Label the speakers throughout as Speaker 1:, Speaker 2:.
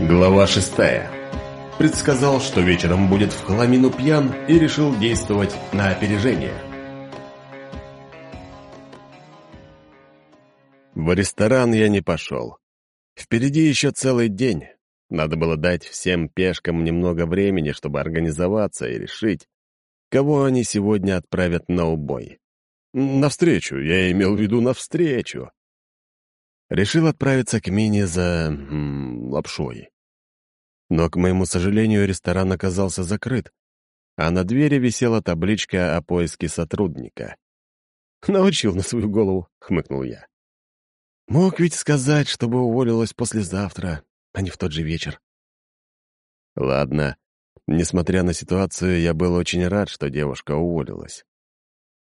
Speaker 1: Глава шестая. Предсказал, что вечером будет в хламину пьян и решил действовать на опережение. В ресторан я не пошел. Впереди еще целый день. Надо было дать всем пешкам немного времени, чтобы организоваться и решить, кого они сегодня отправят на убой. Навстречу, я имел в виду навстречу. Решил отправиться к Мине за... М, лапшой. Но, к моему сожалению, ресторан оказался закрыт, а на двери висела табличка о поиске сотрудника. «Научил на свою голову», — хмыкнул я. «Мог ведь сказать, чтобы уволилась послезавтра, а не в тот же вечер». Ладно, несмотря на ситуацию, я был очень рад, что девушка уволилась.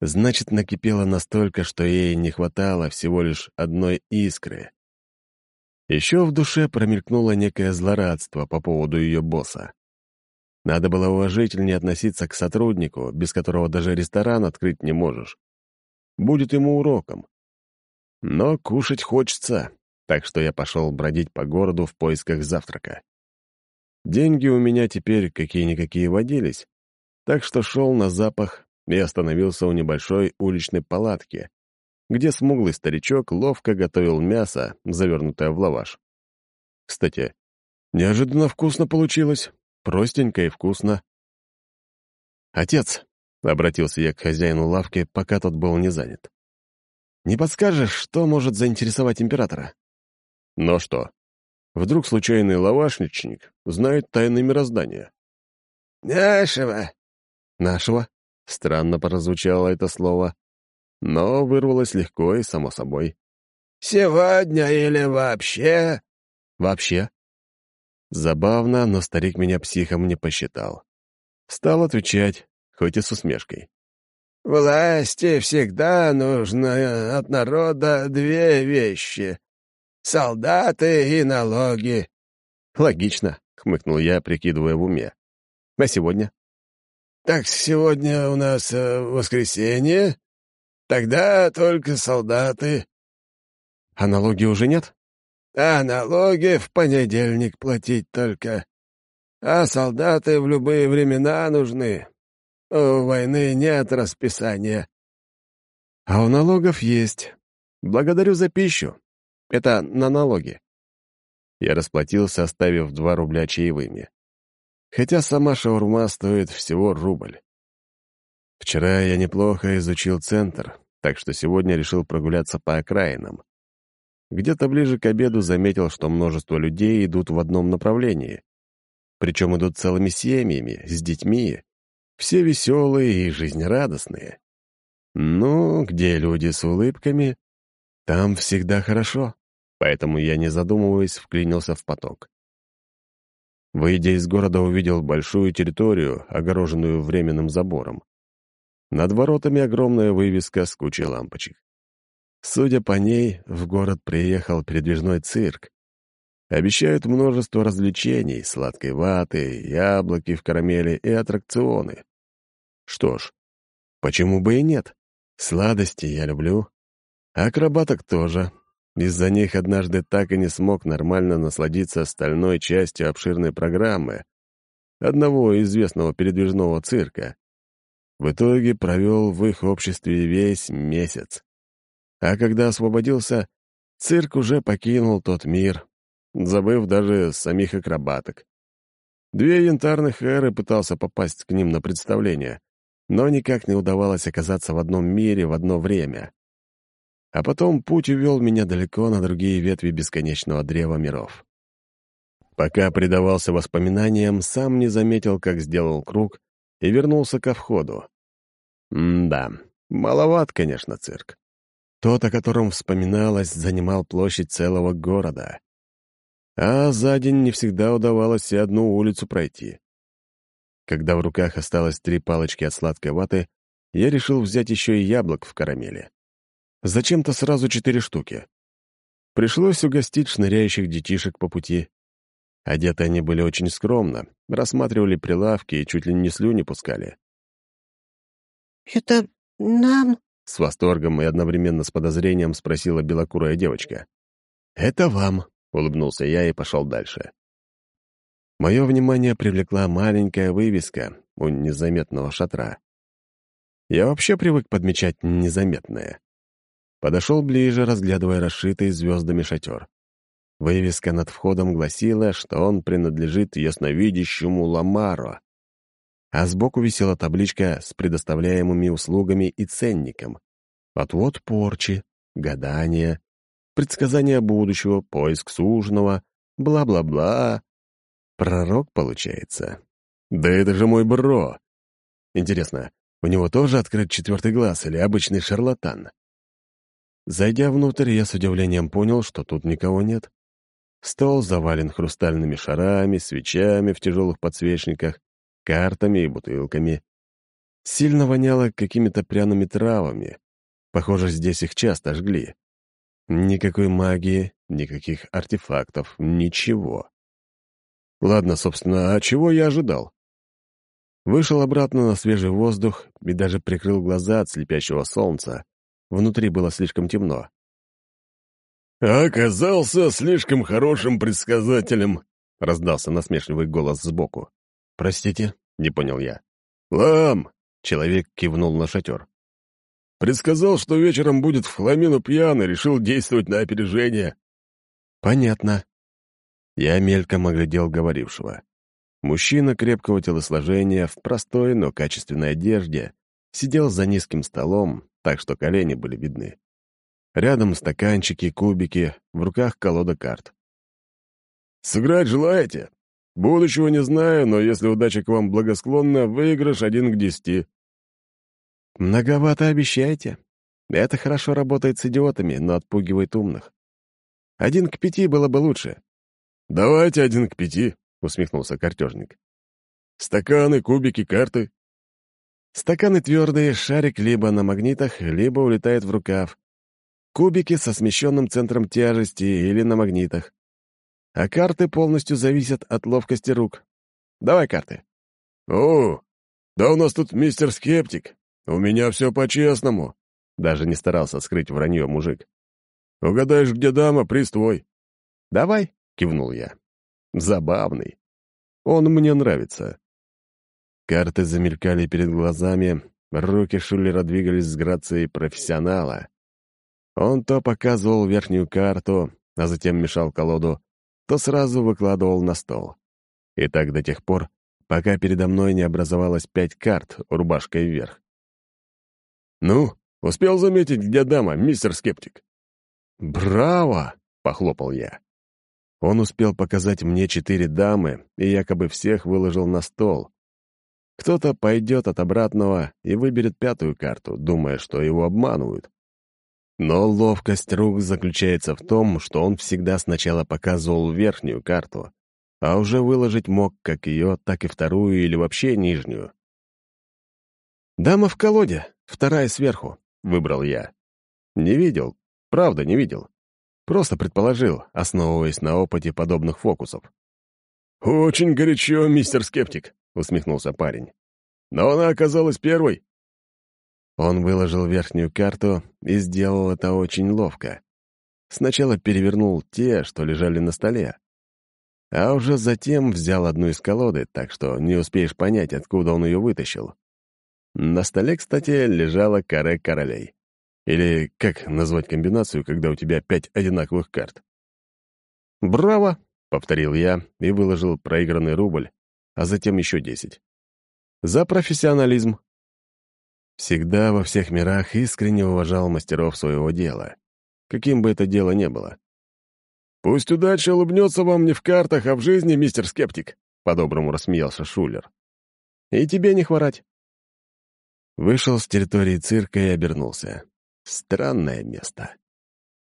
Speaker 1: Значит, накипело настолько, что ей не хватало всего лишь одной искры. Еще в душе промелькнуло некое злорадство по поводу ее босса. Надо было уважительнее относиться к сотруднику, без которого даже ресторан открыть не можешь. Будет ему уроком. Но кушать хочется, так что я пошел бродить по городу в поисках завтрака. Деньги у меня теперь какие-никакие водились, так что шел на запах и остановился у небольшой уличной палатки, где смуглый старичок ловко готовил мясо, завернутое в лаваш. Кстати, неожиданно вкусно получилось, простенько и вкусно. «Отец», — обратился я к хозяину лавки, пока тот был не занят, «не подскажешь, что может заинтересовать императора?» «Но что? Вдруг случайный лавашничник знает тайны мироздания?»
Speaker 2: «Нашего».
Speaker 1: «Нашего?» Странно прозвучало это слово, но вырвалось легко и само собой.
Speaker 2: «Сегодня или вообще?»
Speaker 1: «Вообще?» Забавно, но старик меня психом не посчитал. Стал отвечать, хоть и с усмешкой.
Speaker 2: «Власти всегда нужно от народа две вещи — солдаты и налоги».
Speaker 1: «Логично», — хмыкнул я, прикидывая в уме. «А сегодня?»
Speaker 2: «Так сегодня у нас э, воскресенье? Тогда только солдаты».
Speaker 1: «А налоги уже нет?»
Speaker 2: «А налоги в понедельник платить только. А солдаты в любые времена нужны. У войны нет расписания».
Speaker 1: «А у налогов есть. Благодарю за пищу. Это на налоги». Я расплатился, оставив два рубля чаевыми хотя сама шаурма стоит всего рубль. Вчера я неплохо изучил центр, так что сегодня решил прогуляться по окраинам. Где-то ближе к обеду заметил, что множество людей идут в одном направлении. Причем идут целыми семьями, с детьми. Все веселые и жизнерадостные. Ну, где люди с улыбками, там всегда хорошо. Поэтому я, не задумываясь, вклинился в поток. Выйдя из города, увидел большую территорию, огороженную временным забором. Над воротами огромная вывеска с кучей лампочек. Судя по ней, в город приехал передвижной цирк. Обещают множество развлечений, сладкой ваты, яблоки в карамели и аттракционы. Что ж, почему бы и нет? Сладости я люблю. Акробаток тоже, из-за них однажды так и не смог нормально насладиться остальной частью обширной программы одного известного передвижного цирка. В итоге провел в их обществе весь месяц. А когда освободился, цирк уже покинул тот мир, забыв даже самих акробаток. Две янтарных эры пытался попасть к ним на представление, но никак не удавалось оказаться в одном мире в одно время. А потом путь увел меня далеко на другие ветви бесконечного древа миров. Пока предавался воспоминаниям, сам не заметил, как сделал круг и вернулся ко входу. М-да, маловат, конечно, цирк. Тот, о котором вспоминалось, занимал площадь целого города. А за день не всегда удавалось и одну улицу пройти. Когда в руках осталось три палочки от сладкой ваты, я решил взять еще и яблок в карамели. Зачем-то сразу четыре штуки. Пришлось угостить шныряющих детишек по пути. Одеты они были очень скромно, рассматривали прилавки и чуть ли не слюни пускали.
Speaker 3: «Это нам?»
Speaker 1: — с восторгом и одновременно с подозрением спросила белокурая девочка. «Это вам», — улыбнулся я и пошел дальше. Мое внимание привлекла маленькая вывеска у незаметного шатра. Я вообще привык подмечать незаметное. Подошел ближе, разглядывая расшитый звездами шатер. Вывеска над входом гласила, что он принадлежит ясновидящему Ламаро, а сбоку висела табличка с предоставляемыми услугами и ценником. Отвод порчи, гадания, предсказание будущего, поиск сужного, бла-бла-бла. Пророк, получается. Да это же мой бро. Интересно, у него тоже открыт четвертый глаз или обычный шарлатан? Зайдя внутрь, я с удивлением понял, что тут никого нет. Стол завален хрустальными шарами, свечами в тяжелых подсвечниках, картами и бутылками. Сильно воняло какими-то пряными травами. Похоже, здесь их часто жгли. Никакой магии, никаких артефактов, ничего. Ладно, собственно, а чего я ожидал? Вышел обратно на свежий воздух и даже прикрыл глаза от слепящего солнца. Внутри было слишком темно.
Speaker 2: «Оказался слишком хорошим предсказателем», — раздался насмешливый голос сбоку.
Speaker 1: «Простите?» — не понял я.
Speaker 2: «Лам!»
Speaker 1: — человек кивнул на шатер.
Speaker 2: Предсказал, что вечером будет в хламину пьян и решил действовать на опережение.
Speaker 1: Понятно. Я мельком оглядел говорившего. Мужчина крепкого телосложения в простой, но качественной одежде сидел за низким столом, так что колени были видны. Рядом стаканчики, кубики, в руках колода карт.
Speaker 2: «Сыграть желаете? Будущего не знаю, но если удача к вам благосклонна, выигрыш один к десяти.
Speaker 1: «Многовато обещаете. Это хорошо работает с идиотами, но отпугивает умных. Один к пяти было бы лучше».
Speaker 2: «Давайте один к пяти», — усмехнулся картежник. «Стаканы, кубики, карты».
Speaker 1: Стаканы твердые, шарик либо на магнитах, либо улетает в рукав. Кубики со смещенным центром тяжести или на магнитах. А карты полностью зависят от ловкости рук. Давай карты.
Speaker 2: «О, да у нас тут мистер Скептик. «У меня все по-честному», — даже не старался скрыть вранье мужик. «Угадаешь, где дама, приз твой».
Speaker 1: «Давай», — кивнул я. «Забавный. Он мне нравится». Карты замелькали перед глазами, руки Шулера двигались с грацией профессионала. Он то показывал верхнюю карту, а затем мешал колоду, то сразу выкладывал на стол. И так до тех пор, пока передо мной не образовалось пять карт рубашкой вверх.
Speaker 2: «Ну, успел заметить, где дама, мистер Скептик?»
Speaker 1: «Браво!» — похлопал я. Он успел показать мне четыре дамы и якобы всех выложил на стол. Кто-то пойдет от обратного и выберет пятую карту, думая, что его обманывают. Но ловкость рук заключается в том, что он всегда сначала показывал верхнюю карту, а уже выложить мог как ее, так и вторую или вообще нижнюю. «Дама в колоде, вторая сверху», — выбрал я. Не видел, правда не видел. Просто предположил, основываясь на опыте подобных фокусов.
Speaker 2: «Очень горячо, мистер Скептик», — усмехнулся парень. «Но она оказалась первой».
Speaker 1: Он выложил верхнюю карту и сделал это очень ловко. Сначала перевернул те, что лежали на столе, а уже затем взял одну из колоды, так что не успеешь понять, откуда он ее вытащил. На столе, кстати, лежала каре королей. Или как назвать комбинацию, когда у тебя пять одинаковых карт? «Браво!» — повторил я и выложил проигранный рубль, а затем еще десять. «За профессионализм!» Всегда во всех мирах искренне уважал мастеров своего дела, каким бы это дело ни было.
Speaker 2: «Пусть удача улыбнется вам не в картах, а в жизни, мистер Скептик», — по-доброму рассмеялся Шулер.
Speaker 1: «И тебе не хворать. Вышел с территории цирка и обернулся. Странное место.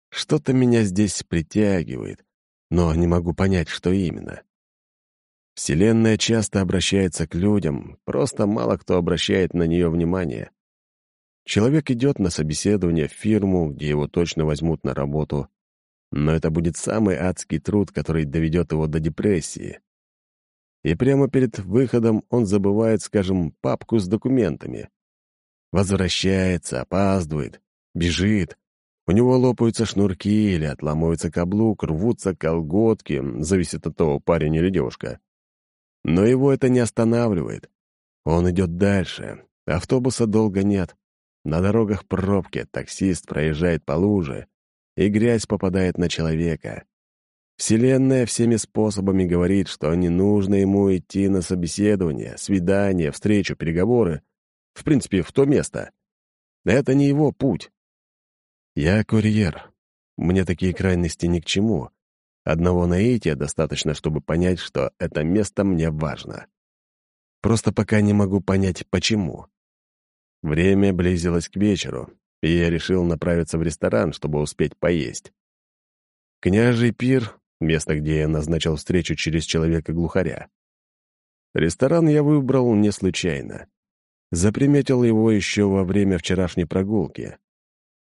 Speaker 1: Что-то меня здесь притягивает, но не могу понять, что именно. Вселенная часто обращается к людям, просто мало кто обращает на нее внимание. Человек идет на собеседование в фирму, где его точно возьмут на работу, но это будет самый адский труд, который доведет его до депрессии. И прямо перед выходом он забывает, скажем, папку с документами. Возвращается, опаздывает, бежит. У него лопаются шнурки или отламывается каблук, рвутся колготки, зависит от того, парень или девушка. Но его это не останавливает. Он идет дальше. Автобуса долго нет. На дорогах пробки, таксист проезжает по луже, и грязь попадает на человека. Вселенная всеми способами говорит, что не нужно ему идти на собеседование, свидание, встречу, переговоры. В принципе, в то место. Это не его путь. Я курьер. Мне такие крайности ни к чему. Одного наития достаточно, чтобы понять, что это место мне важно. Просто пока не могу понять, почему. Время близилось к вечеру, и я решил направиться в ресторан, чтобы успеть поесть. Княжий пир — место, где я назначил встречу через человека-глухаря. Ресторан я выбрал не случайно. Заприметил его еще во время вчерашней прогулки.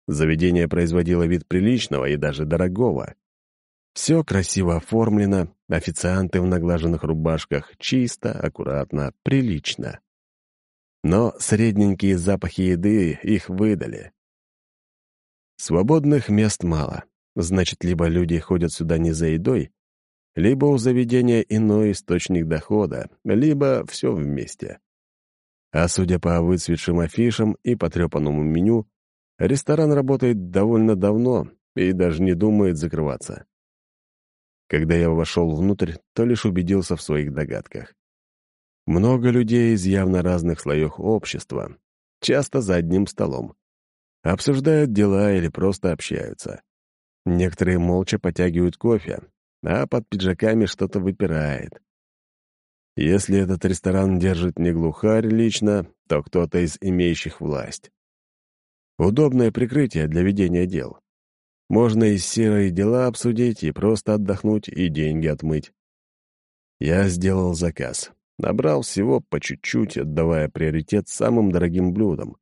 Speaker 1: Заведение производило вид приличного и даже дорогого. Все красиво оформлено, официанты в наглаженных рубашках, чисто, аккуратно, прилично. Но средненькие запахи еды их выдали. Свободных мест мало. Значит, либо люди ходят сюда не за едой, либо у заведения иной источник дохода, либо все вместе. А судя по выцветшим афишам и потрепанному меню, ресторан работает довольно давно и даже не думает закрываться. Когда я вошел внутрь, то лишь убедился в своих догадках. Много людей из явно разных слоев общества, часто за одним столом. Обсуждают дела или просто общаются. Некоторые молча потягивают кофе, а под пиджаками что-то выпирает. Если этот ресторан держит не глухарь лично, то кто-то из имеющих власть. Удобное прикрытие для ведения дел. Можно и серые дела обсудить, и просто отдохнуть, и деньги отмыть. Я сделал заказ. Набрал всего по чуть-чуть, отдавая приоритет самым дорогим блюдам.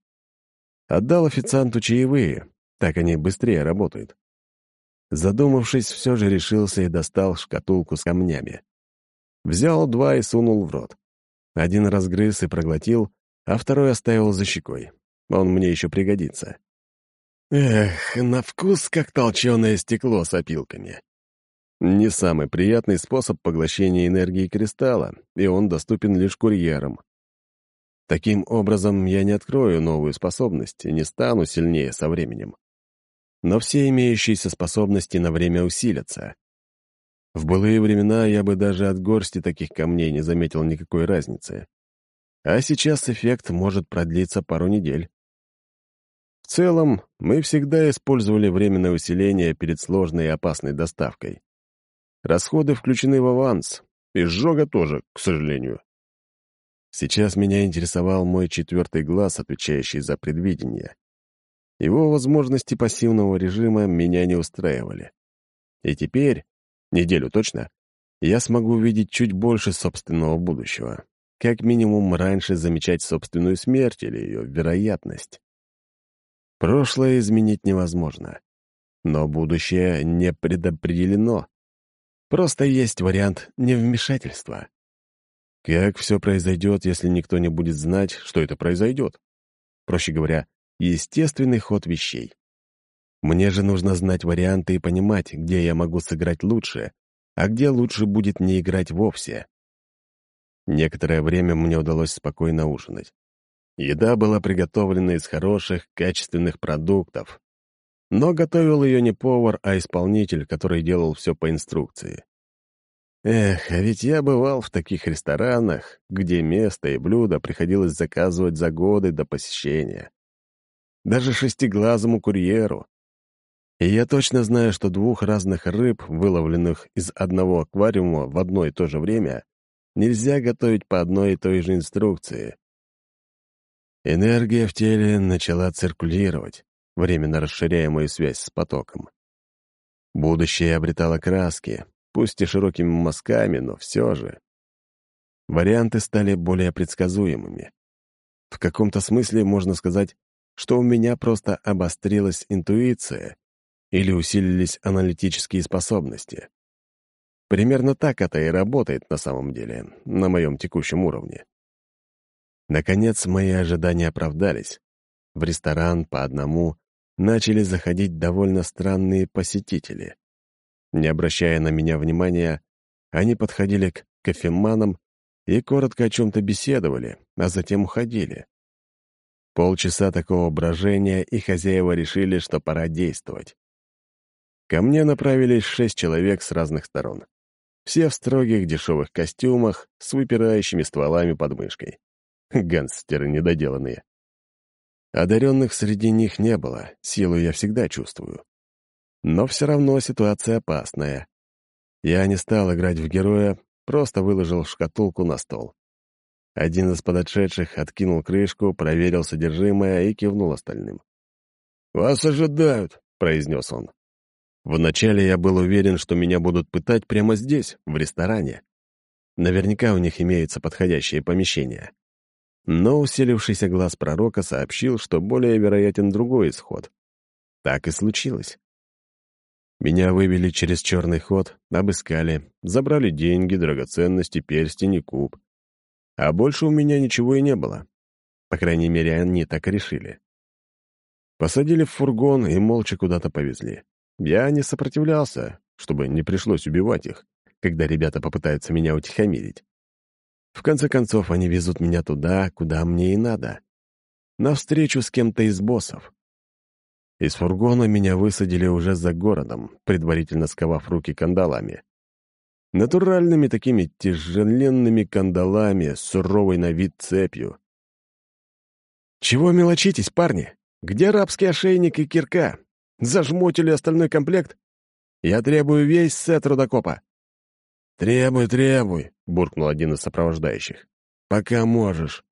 Speaker 1: Отдал официанту чаевые, так они быстрее работают. Задумавшись, все же решился и достал шкатулку с камнями. Взял два и сунул в рот. Один разгрыз и проглотил, а второй оставил за щекой. Он мне еще пригодится. Эх, на вкус как толченое стекло с опилками. Не самый приятный способ поглощения энергии кристалла, и он доступен лишь курьерам. Таким образом, я не открою новую способность и не стану сильнее со временем. Но все имеющиеся способности на время усилятся. В былые времена я бы даже от горсти таких камней не заметил никакой разницы. А сейчас эффект может продлиться пару недель. Целом, мы всегда использовали временное усиление перед сложной и опасной доставкой. Расходы включены в аванс, и сжога тоже, к сожалению. Сейчас меня интересовал мой четвертый глаз, отвечающий за предвидение. Его возможности пассивного режима меня не устраивали. И теперь, неделю точно, я смогу видеть чуть больше собственного будущего. Как минимум раньше замечать собственную смерть или ее вероятность. Прошлое изменить невозможно. Но будущее не предопределено. Просто есть вариант невмешательства. Как все произойдет, если никто не будет знать, что это произойдет? Проще говоря, естественный ход вещей. Мне же нужно знать варианты и понимать, где я могу сыграть лучше, а где лучше будет не играть вовсе. Некоторое время мне удалось спокойно ужинать. Еда была приготовлена из хороших, качественных продуктов. Но готовил ее не повар, а исполнитель, который делал все по инструкции. Эх, а ведь я бывал в таких ресторанах, где место и блюда приходилось заказывать за годы до посещения даже шестиглазому курьеру. И я точно знаю, что двух разных рыб, выловленных из одного аквариума в одно и то же время, нельзя готовить по одной и той же инструкции. Энергия в теле начала циркулировать, временно расширяя мою связь с потоком. Будущее обретало краски, пусть и широкими мазками, но все же. Варианты стали более предсказуемыми. В каком-то смысле можно сказать, что у меня просто обострилась интуиция или усилились аналитические способности. Примерно так это и работает на самом деле, на моем текущем уровне. Наконец, мои ожидания оправдались. В ресторан по одному начали заходить довольно странные посетители. Не обращая на меня внимания, они подходили к кофеманам и коротко о чем-то беседовали, а затем уходили. Полчаса такого брожения, и хозяева решили, что пора действовать. Ко мне направились шесть человек с разных сторон. Все в строгих дешевых костюмах с выпирающими стволами под мышкой. Гангстеры недоделанные. Одаренных среди них не было, силу я всегда чувствую. Но все равно ситуация опасная. Я не стал играть в героя, просто выложил шкатулку на стол. Один из подошедших откинул крышку, проверил содержимое и кивнул остальным.
Speaker 2: «Вас ожидают», — произнес он.
Speaker 1: Вначале я был уверен, что меня будут пытать прямо здесь, в ресторане. Наверняка у них имеются подходящие помещения. Но усилившийся глаз пророка сообщил, что более вероятен другой исход. Так и случилось. Меня вывели через черный ход, обыскали, забрали деньги, драгоценности, перстень и куб. А больше у меня ничего и не было. По крайней мере, они так и решили. Посадили в фургон и молча куда-то повезли. Я не сопротивлялся, чтобы не пришлось убивать их, когда ребята попытаются меня утихомирить. В конце концов, они везут меня туда, куда мне и надо. На встречу с кем-то из боссов. Из фургона меня высадили уже за городом, предварительно сковав руки кандалами. Натуральными такими тяжеленными кандалами суровой на вид цепью. «Чего мелочитесь, парни? Где рабский ошейник и кирка? Зажмотили остальной комплект? Я требую весь сет рудокопа».
Speaker 2: «Требуй, требуй», — буркнул один из сопровождающих. «Пока можешь».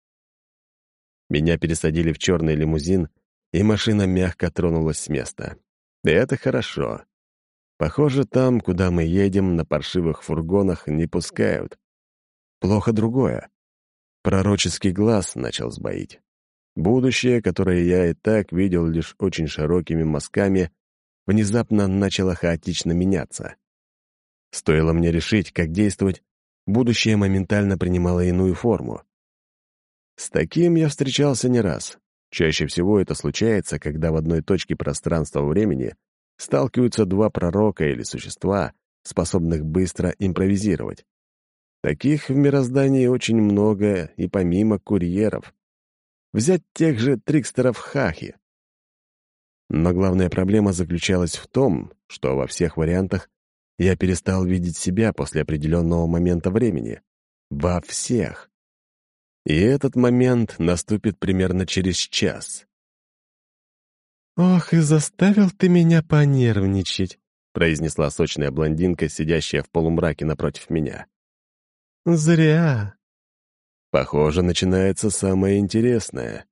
Speaker 1: Меня пересадили в черный лимузин, и машина мягко тронулась с места. И это хорошо. Похоже, там, куда мы едем, на паршивых фургонах не пускают. Плохо другое. Пророческий глаз начал сбоить. Будущее, которое я и так видел лишь очень широкими мазками, внезапно начало хаотично меняться. Стоило мне решить, как действовать, будущее моментально принимало иную форму. С таким я встречался не раз. Чаще всего это случается, когда в одной точке пространства-времени сталкиваются два пророка или существа, способных быстро импровизировать. Таких в мироздании очень много, и помимо курьеров. Взять тех же трикстеров Хахи. Но главная проблема заключалась в том, что во всех вариантах я перестал видеть себя после определенного момента времени. Во всех. И этот момент наступит примерно через час.
Speaker 3: «Ох, и заставил ты меня понервничать», —
Speaker 1: произнесла сочная блондинка, сидящая в полумраке напротив меня.
Speaker 3: «Зря».
Speaker 1: Похоже, начинается самое интересное.